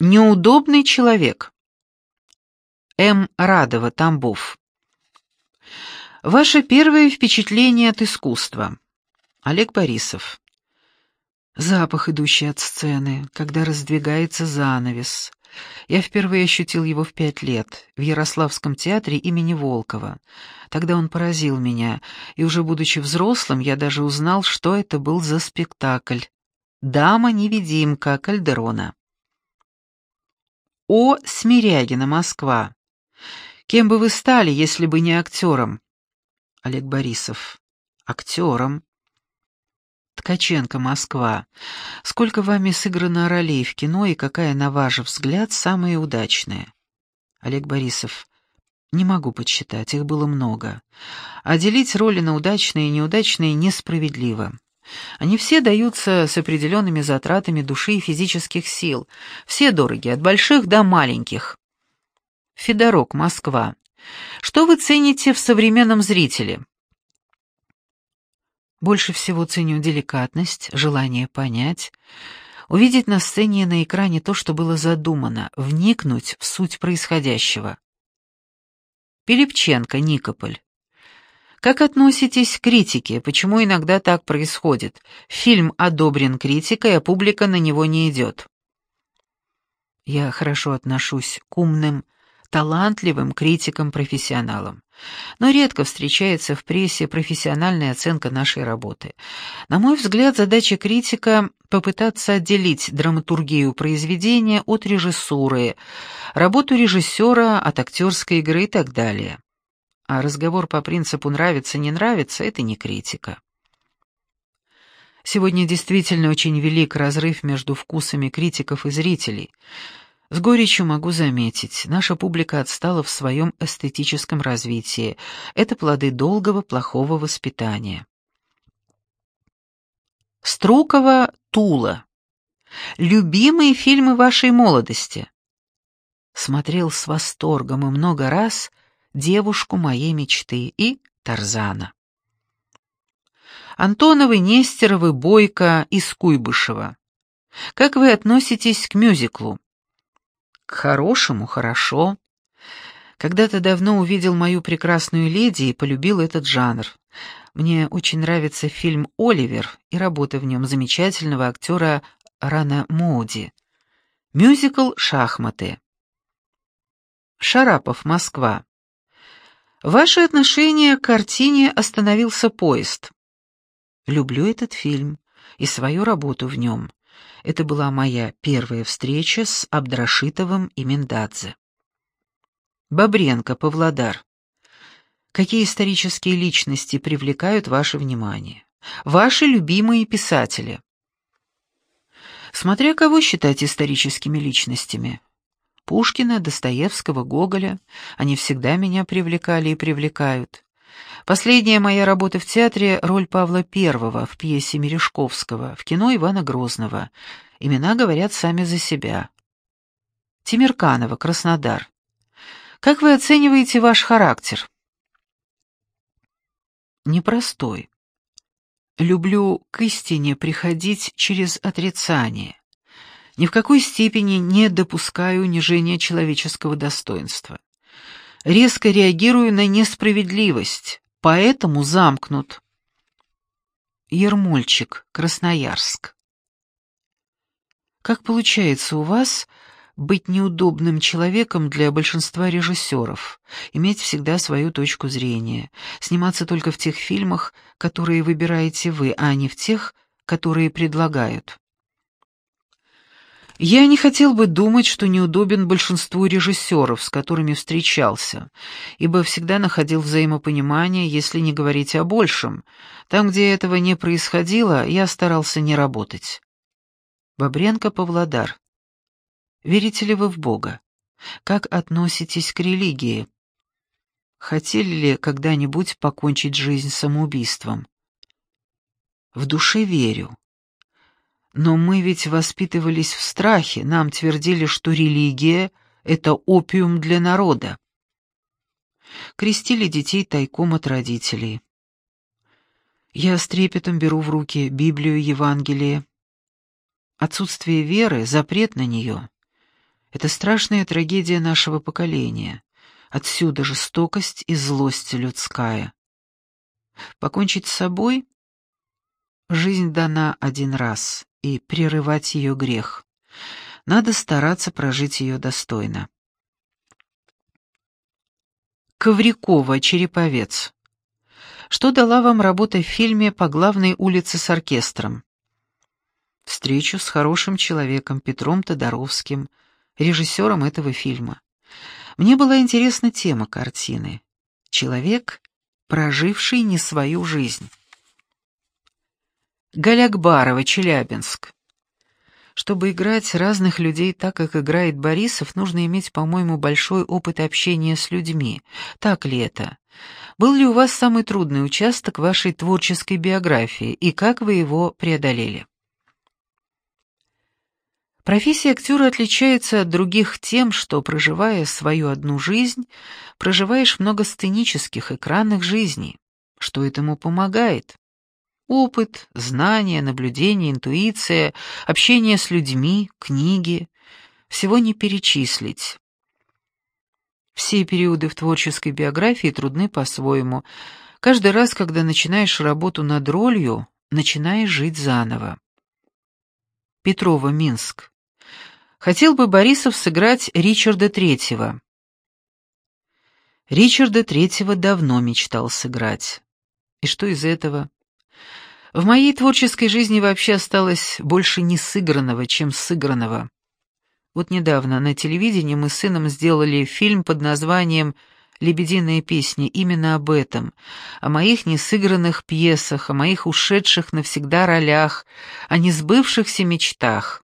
Неудобный человек. М. Радова, Тамбов. Ваше первое впечатление от искусства. Олег Борисов. Запах, идущий от сцены, когда раздвигается занавес. Я впервые ощутил его в пять лет, в Ярославском театре имени Волкова. Тогда он поразил меня, и уже будучи взрослым, я даже узнал, что это был за спектакль. «Дама-невидимка» Кальдерона. О. Смирягина, Москва. Кем бы вы стали, если бы не актером? Олег Борисов. Актером. Ткаченко, Москва. Сколько вами сыграно ролей в кино и какая, на ваш взгляд, самая удачная? Олег Борисов. Не могу подсчитать, их было много. А делить роли на удачные и неудачные несправедливо. Они все даются с определенными затратами души и физических сил. Все дороги, от больших до маленьких. Федорок, Москва. Что вы цените в современном зрителе? Больше всего ценю деликатность, желание понять, увидеть на сцене и на экране то, что было задумано, вникнуть в суть происходящего. Пилипченко, Никополь. Как относитесь к критике? Почему иногда так происходит? Фильм одобрен критикой, а публика на него не идет. Я хорошо отношусь к умным, талантливым критикам-профессионалам. Но редко встречается в прессе профессиональная оценка нашей работы. На мой взгляд, задача критика — попытаться отделить драматургию произведения от режиссуры, работу режиссера от актерской игры и так далее. А разговор по принципу «нравится-не нравится» — это не критика. Сегодня действительно очень велик разрыв между вкусами критиков и зрителей — с горечью могу заметить, наша публика отстала в своем эстетическом развитии. Это плоды долгого плохого воспитания. Струкова Тула. Любимые фильмы вашей молодости. Смотрел с восторгом и много раз «Девушку моей мечты» и «Тарзана». Антоновы, Нестеровы, Бойко и Скуйбышева. Как вы относитесь к мюзиклу? К хорошему хорошо. Когда-то давно увидел мою прекрасную леди и полюбил этот жанр. Мне очень нравится фильм «Оливер» и работа в нем замечательного актера Рана Моуди. Мюзикл «Шахматы». Шарапов, Москва. Ваше отношение к картине «Остановился поезд». Люблю этот фильм и свою работу в нем. Это была моя первая встреча с Абдрашитовым и Миндадзе. Бобренко, Павлодар. Какие исторические личности привлекают ваше внимание? Ваши любимые писатели? Смотря кого считать историческими личностями. Пушкина, Достоевского, Гоголя. Они всегда меня привлекали и привлекают. Последняя моя работа в театре — роль Павла I в пьесе Мережковского, в кино Ивана Грозного. Имена говорят сами за себя. Тимирканова, Краснодар. Как вы оцениваете ваш характер? Непростой. Люблю к истине приходить через отрицание. Ни в какой степени не допускаю унижения человеческого достоинства резко реагирую на несправедливость, поэтому замкнут. Ермольчик, Красноярск. Как получается у вас быть неудобным человеком для большинства режиссеров, иметь всегда свою точку зрения, сниматься только в тех фильмах, которые выбираете вы, а не в тех, которые предлагают? Я не хотел бы думать, что неудобен большинству режиссеров, с которыми встречался, ибо всегда находил взаимопонимание, если не говорить о большем. Там, где этого не происходило, я старался не работать. Бобренко Павлодар. Верите ли вы в Бога? Как относитесь к религии? Хотели ли когда-нибудь покончить жизнь самоубийством? В душе верю. Но мы ведь воспитывались в страхе, нам твердили, что религия — это опиум для народа. Крестили детей тайком от родителей. Я с трепетом беру в руки Библию, Евангелие. Отсутствие веры, запрет на нее Это страшная трагедия нашего поколения. Отсюда жестокость и злость людская. Покончить с собой? Жизнь дана один раз, и прерывать ее грех. Надо стараться прожить ее достойно. Коврякова, Череповец. Что дала вам работа в фильме «По главной улице с оркестром»? Встречу с хорошим человеком Петром Тодоровским, режиссером этого фильма. Мне была интересна тема картины. Человек, проживший не свою жизнь. Галякбарова, Челябинск. Чтобы играть разных людей так, как играет Борисов, нужно иметь, по-моему, большой опыт общения с людьми. Так ли это? Был ли у вас самый трудный участок вашей творческой биографии, и как вы его преодолели? Профессия актера отличается от других тем, что, проживая свою одну жизнь, проживаешь много сценических экранных жизней. Что этому помогает? Опыт, знания, наблюдение, интуиция, общение с людьми, книги. Всего не перечислить. Все периоды в творческой биографии трудны по-своему. Каждый раз, когда начинаешь работу над ролью, начинаешь жить заново. Петрова, Минск. Хотел бы Борисов сыграть Ричарда Третьего. Ричарда Третьего давно мечтал сыграть. И что из этого? В моей творческой жизни вообще осталось больше не сыгранного, чем сыгранного. Вот недавно на телевидении мы с сыном сделали фильм под названием «Лебединые песни» именно об этом, о моих несыгранных пьесах, о моих ушедших навсегда ролях, о несбывшихся мечтах.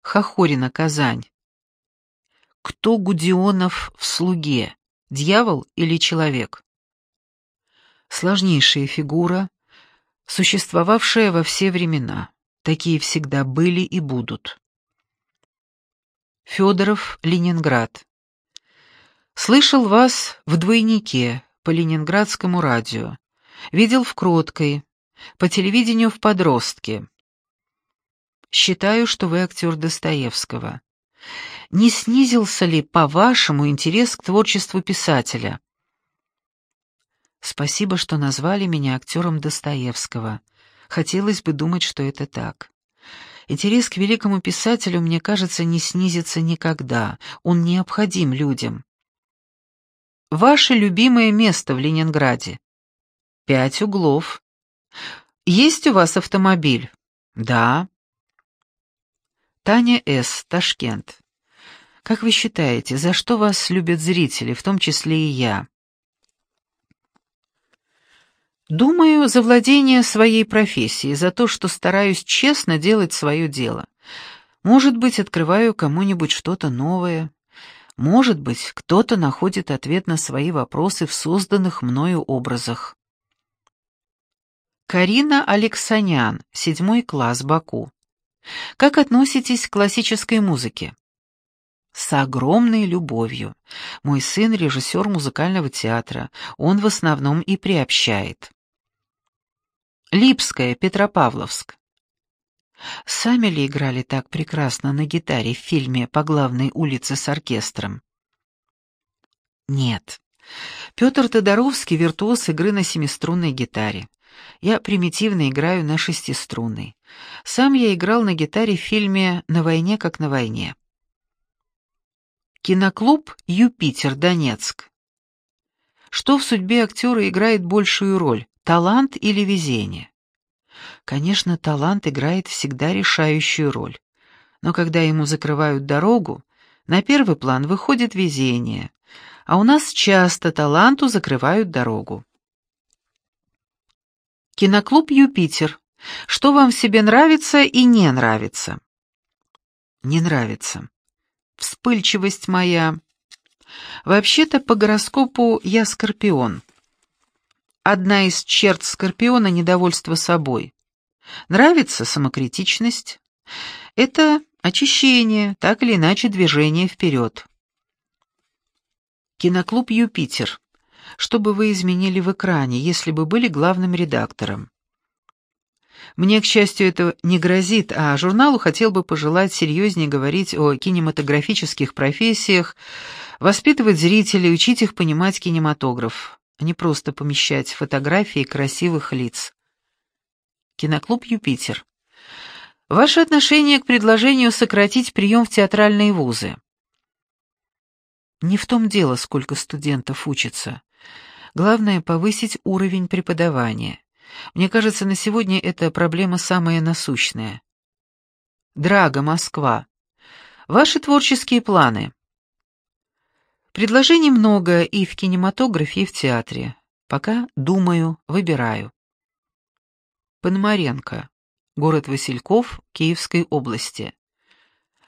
Хохорина, Казань. Кто Гудионов в «Слуге», дьявол или человек? Сложнейшая фигура, существовавшая во все времена. Такие всегда были и будут. Федоров, Ленинград. Слышал вас в «Двойнике» по ленинградскому радио. Видел в «Кроткой», по телевидению в «Подростке». Считаю, что вы актер Достоевского. Не снизился ли, по-вашему, интерес к творчеству писателя? Спасибо, что назвали меня актером Достоевского. Хотелось бы думать, что это так. Интерес к великому писателю, мне кажется, не снизится никогда. Он необходим людям. Ваше любимое место в Ленинграде? Пять углов. Есть у вас автомобиль? Да. Таня С., Ташкент. Как вы считаете, за что вас любят зрители, в том числе и я? Думаю, за владение своей профессией, за то, что стараюсь честно делать свое дело. Может быть, открываю кому-нибудь что-то новое. Может быть, кто-то находит ответ на свои вопросы в созданных мною образах. Карина Алексанян, седьмой класс, Баку. Как относитесь к классической музыке? С огромной любовью. Мой сын — режиссер музыкального театра. Он в основном и приобщает. Липская, Петропавловск. Сами ли играли так прекрасно на гитаре в фильме «По главной улице с оркестром»? Нет. Петр Тодоровский — виртуоз игры на семиструнной гитаре. Я примитивно играю на шестиструнной. Сам я играл на гитаре в фильме «На войне, как на войне». Киноклуб «Юпитер», Донецк. Что в судьбе актера играет большую роль, талант или везение? Конечно, талант играет всегда решающую роль. Но когда ему закрывают дорогу, на первый план выходит везение, а у нас часто таланту закрывают дорогу. Киноклуб «Юпитер». Что вам в себе нравится и не нравится? Не нравится. Вспыльчивость моя. Вообще-то по гороскопу я скорпион. Одна из черт скорпиона — недовольство собой. Нравится самокритичность. Это очищение, так или иначе движение вперед. Киноклуб «Юпитер». Что бы вы изменили в экране, если бы были главным редактором? Мне, к счастью, это не грозит, а журналу хотел бы пожелать серьезнее говорить о кинематографических профессиях, воспитывать зрителей, учить их понимать кинематограф, а не просто помещать фотографии красивых лиц. Киноклуб «Юпитер». Ваше отношение к предложению сократить прием в театральные вузы. Не в том дело, сколько студентов учатся. Главное — повысить уровень преподавания. Мне кажется, на сегодня эта проблема самая насущная. Драга, Москва. Ваши творческие планы. Предложений много и в кинематографе, и в театре. Пока думаю, выбираю. Пономаренко. Город Васильков, Киевской области.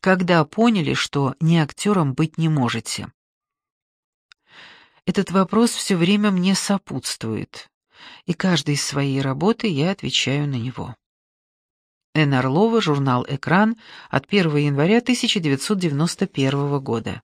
Когда поняли, что не актером быть не можете? Этот вопрос все время мне сопутствует, и каждой из своей работы я отвечаю на него. Н. Орлова, журнал «Экран» от 1 января 1991 года.